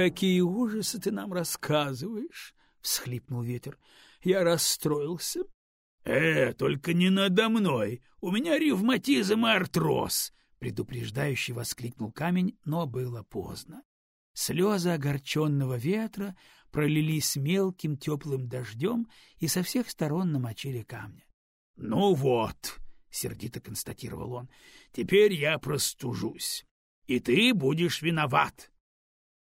какие ужасы ты нам рассказываешь! — всхлипнул ветер. — Я расстроился. — Э, только не надо мной! У меня ревматизм и артроз! — предупреждающе воскликнул камень, но было поздно. Слезы огорченного ветра пролились мелким теплым дождем и со всех сторон намочили камня. — Ну вот, — сердито констатировал он, — теперь я простужусь, и ты будешь виноват. —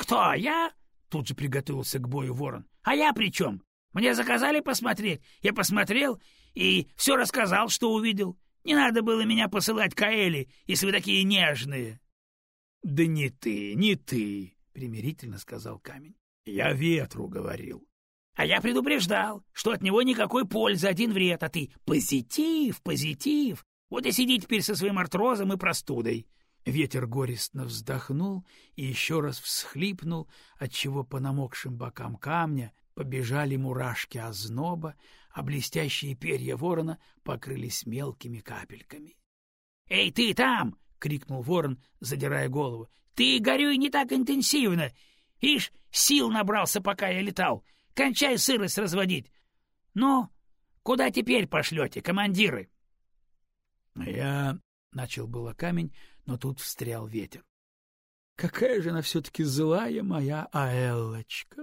Кто, я? — тут же приготовился к бою ворон. — А я при чем? Мне заказали посмотреть. Я посмотрел и все рассказал, что увидел. Не надо было меня посылать к Аэли, если вы такие нежные. — Да не ты, не ты, — примирительно сказал камень. — Я ветру говорил. — А я предупреждал, что от него никакой пользы, один вред, а ты позитив, позитив. Вот и сиди теперь со своим артрозом и простудой. Ветер горестно вздохнул и еще раз всхлипнул, отчего по намокшим бокам камня побежали мурашки озноба, а блестящие перья ворона покрылись мелкими капельками. — Эй, ты там! — крикнул ворон, задирая голову. — Ты горюй не так интенсивно! Ишь, сил набрался, пока я летал. Кончай сырость разводить. Ну, куда теперь пошлете, командиры? Я начал было камень, но тут встрял ветер. Какая же она все-таки злая моя Аэллочка!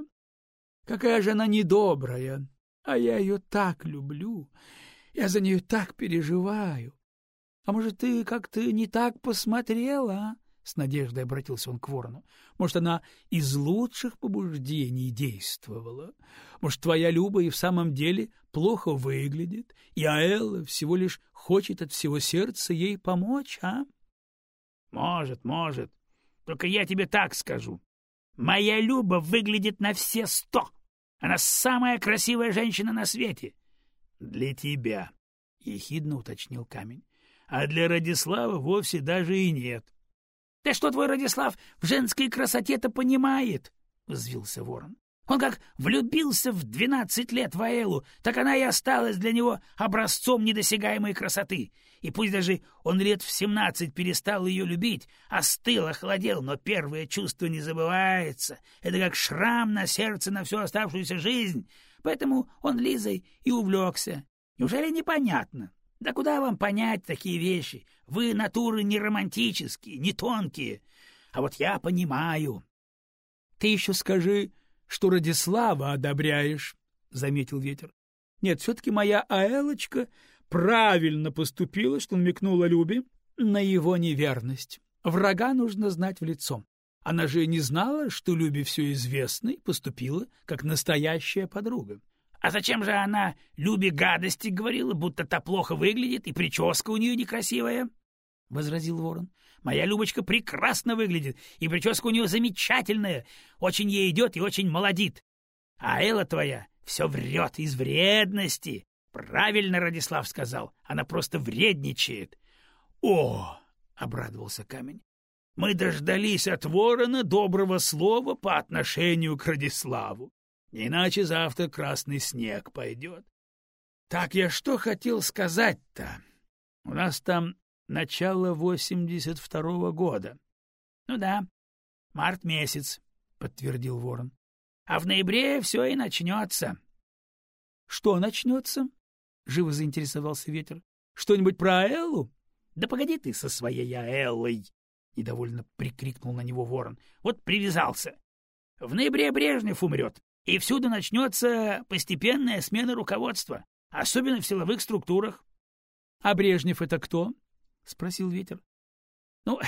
Какая же она недобрая! А я ее так люблю, я за нее так переживаю. А может, ты как-то не так посмотрела, а? С надеждой обратился он к ворону. Может, она из лучших побуждений действовала? Может, твоя Люба и в самом деле плохо выглядит, и Аэлла всего лишь хочет от всего сердца ей помочь, а? — Может, может. Только я тебе так скажу. Моя Люба выглядит на все сто. Она самая красивая женщина на свете. — Для тебя, — ехидно уточнил камень. — А для Радислава вовсе даже и нет. — да что твой Радислав в женской красоте-то понимает? — взвился ворон. Он как влюбился в двенадцать лет в Аэлу, так она и осталась для него образцом недосягаемой красоты. И пусть даже он лет в семнадцать перестал ее любить, остыл, охладел, но первое чувство не забывается. Это как шрам на сердце на всю оставшуюся жизнь. Поэтому он Лизой и увлекся. Неужели непонятно? Да куда вам понять такие вещи? Вы натуры не романтические, не тонкие. А вот я понимаю. — Ты еще скажи, что Радислава одобряешь, — заметил ветер. — Нет, все-таки моя Аэлочка правильно поступила, что намекнула Любе на его неверность. Врага нужно знать в лицо. Она же не знала, что Любе все известно, и поступила как настоящая подруга. А зачем же она Любе гадости говорила, будто та плохо выглядит и прическа у нее некрасивая? — возразил ворон. — Моя Любочка прекрасно выглядит, и прическа у нее замечательная, очень ей идет и очень молодит. А Элла твоя все врет из вредности. Правильно Радислав сказал, она просто вредничает. — О! — обрадовался камень. — Мы дождались от ворона доброго слова по отношению к Радиславу. Иначе завтра красный снег пойдет. Так я что хотел сказать-то? У нас там начало восемьдесят второго года. — Ну да, март месяц, — подтвердил ворон. — А в ноябре все и начнется. — Что начнется? — живо заинтересовался ветер. — Что-нибудь про Эллу? — Да погоди ты со своей Эллой! — недовольно прикрикнул на него ворон. — Вот привязался. В ноябре Брежнев умрет, и всюду начнется постепенная смена руководства, особенно в силовых структурах. — А Брежнев это кто? — спросил ветер. — Ну,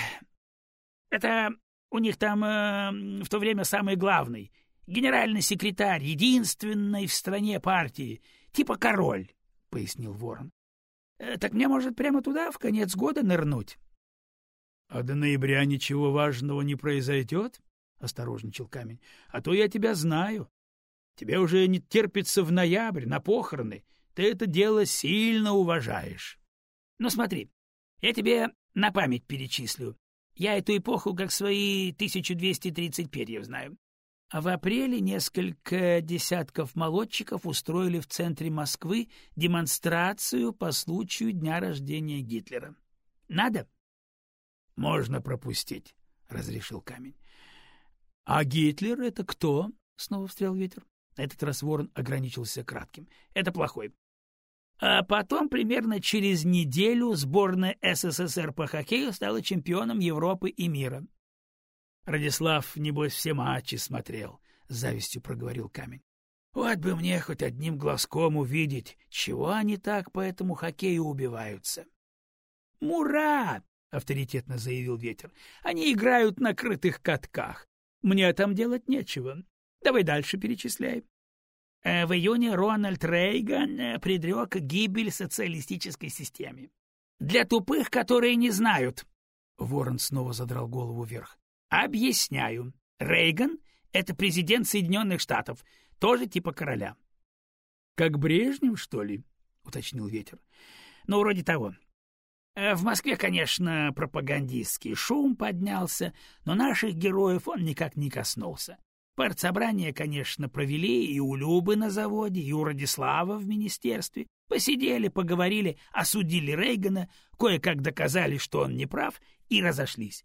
это у них там э, в то время самый главный, генеральный секретарь единственной в стране партии, типа король, — пояснил ворон. Э, — Так мне, может, прямо туда в конец года нырнуть? — А до ноября ничего важного не произойдет? — осторожничал камень. — А то я тебя знаю. Тебе уже не терпится в ноябрь, на похороны. Ты это дело сильно уважаешь. Ну смотри, я тебе на память перечислю. Я эту эпоху как свои 1230 перьев знаю. А в апреле несколько десятков молодчиков устроили в центре Москвы демонстрацию по случаю дня рождения Гитлера. Надо? — Можно пропустить, — разрешил камень. А Гитлер — это кто? — снова встрял ветер. На этот раз ворон ограничился кратким. — Это плохой. А потом, примерно через неделю, сборная СССР по хоккею стала чемпионом Европы и мира. Радислав, небось, все матчи смотрел, — с завистью проговорил камень. Вот бы мне хоть одним глазком увидеть, чего они так по этому хоккею убиваются. — Мура! — авторитетно заявил ветер. — Они играют на крытых катках. Мне там делать нечего. Давай дальше перечисляй. Э, в июне Рональд Рейган э, предрек гибель социалистической системе. Для тупых, которые не знают. Ворон снова задрал голову вверх. Объясняю. Рейган — это президент Соединенных Штатов, тоже типа короля. — Как Брежнев, что ли? — уточнил ветер. — Ну, вроде того. Э, в Москве, конечно, пропагандистский шум поднялся, но наших героев он никак не коснулся. Партсобрание, конечно, провели и у Любы на заводе, и у Радислава в министерстве. Посидели, поговорили, осудили Рейгана, кое-как доказали, что он не прав, и разошлись.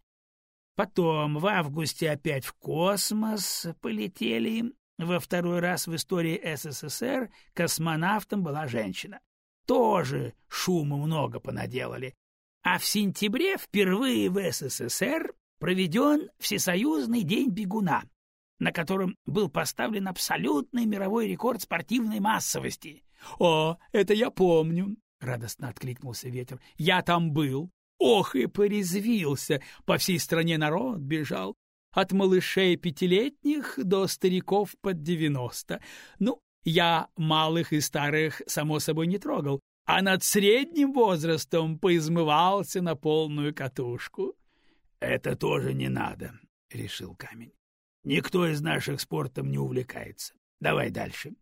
Потом в августе опять в космос полетели. Во второй раз в истории СССР космонавтом была женщина. Тоже шума много понаделали. А в сентябре впервые в СССР проведен Всесоюзный день бегуна на котором был поставлен абсолютный мировой рекорд спортивной массовости. — О, это я помню! — радостно откликнулся ветер. — Я там был. Ох, и порезвился! По всей стране народ бежал. От малышей пятилетних до стариков под девяносто. Ну, я малых и старых, само собой, не трогал, а над средним возрастом поизмывался на полную катушку. — Это тоже не надо, — решил камень. Никто из наших спортом не увлекается. Давай дальше.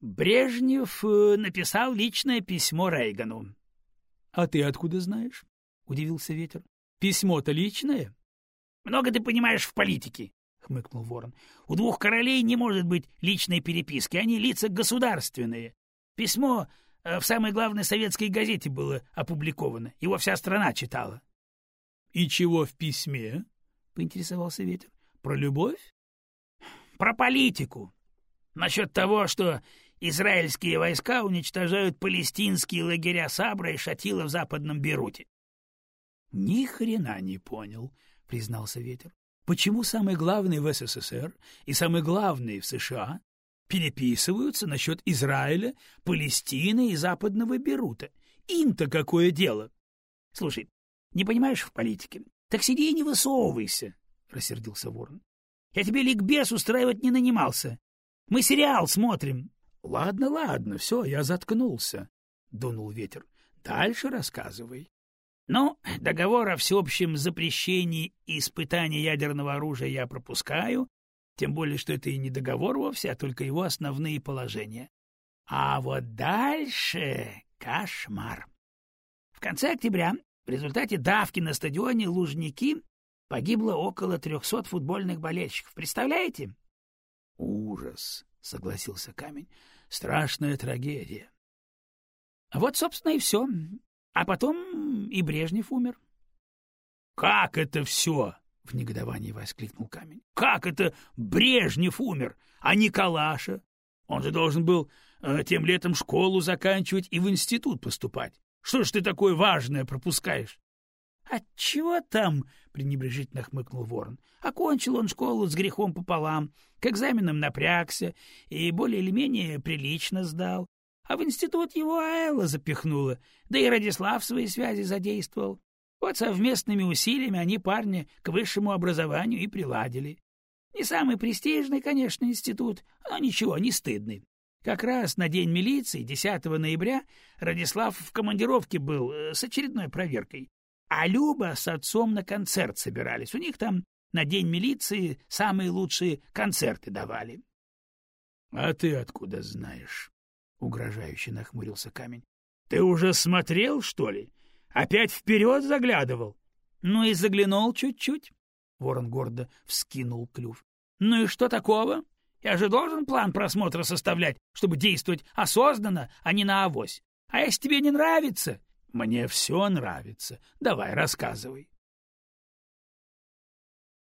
Брежнев э, написал личное письмо Рейгану. — А ты откуда знаешь? — удивился Ветер. — Письмо-то личное? — Много ты понимаешь в политике, — хмыкнул Ворон. — У двух королей не может быть личной переписки, они лица государственные. Письмо э, в самой главной советской газете было опубликовано, его вся страна читала. — И чего в письме? — поинтересовался Ветер. Про любовь? Про политику. Насчет того, что израильские войска уничтожают палестинские лагеря Сабра и Шатила в Западном Беруте. Ни хрена не понял, признался Ветер. Почему самый главный в СССР и самый главный в США переписываются насчет Израиля, Палестины и Западного Берута? Им-то какое дело? Слушай, не понимаешь в политике? Так сиди и не высовывайся рассердился Ворон. — Я тебе ликбез устраивать не нанимался. Мы сериал смотрим. — Ладно, ладно, все, я заткнулся, — дунул ветер. — Дальше рассказывай. — Ну, договор о всеобщем запрещении и испытании ядерного оружия я пропускаю, тем более, что это и не договор вовсе, а только его основные положения. А вот дальше кошмар. В конце октября в результате давки на стадионе Лужники Погибло около трехсот футбольных болельщиков. Представляете? — Ужас, — согласился Камень. — Страшная трагедия. — Вот, собственно, и все. А потом и Брежнев умер. — Как это все? — в негодовании воскликнул Камень. — Как это Брежнев умер, а Николаша? Он же должен был э, тем летом школу заканчивать и в институт поступать. Что ж ты такое важное пропускаешь? Отчего там? пренебрежительно хмыкнул Ворон. Окончил он школу с грехом пополам, к экзаменам напрягся и более или менее прилично сдал. А в институт его Аэла запихнула, да и Радислав свои связи задействовал. Вот совместными усилиями они парня к высшему образованию и приладили. Не самый престижный, конечно, институт, но ничего, не стыдный. Как раз на день милиции, 10 ноября, Радислав в командировке был э, с очередной проверкой. А Люба с отцом на концерт собирались. У них там на День милиции самые лучшие концерты давали. — А ты откуда знаешь? — угрожающе нахмурился камень. — Ты уже смотрел, что ли? Опять вперед заглядывал? — Ну и заглянул чуть-чуть. Ворон гордо вскинул клюв. — Ну и что такого? Я же должен план просмотра составлять, чтобы действовать осознанно, а не на авось. А если тебе не нравится, мне все нравится. Давай, рассказывай.